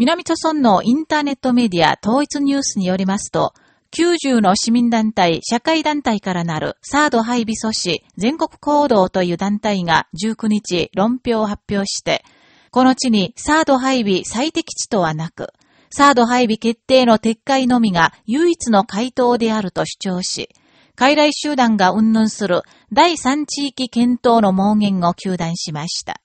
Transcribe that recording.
南朝村のインターネットメディア統一ニュースによりますと、90の市民団体、社会団体からなるサード配備阻止全国行動という団体が19日論評を発表して、この地にサード配備最適地とはなく、サード配備決定の撤回のみが唯一の回答であると主張し、傀儡集団が云々する第三地域検討の盲言を求断しました。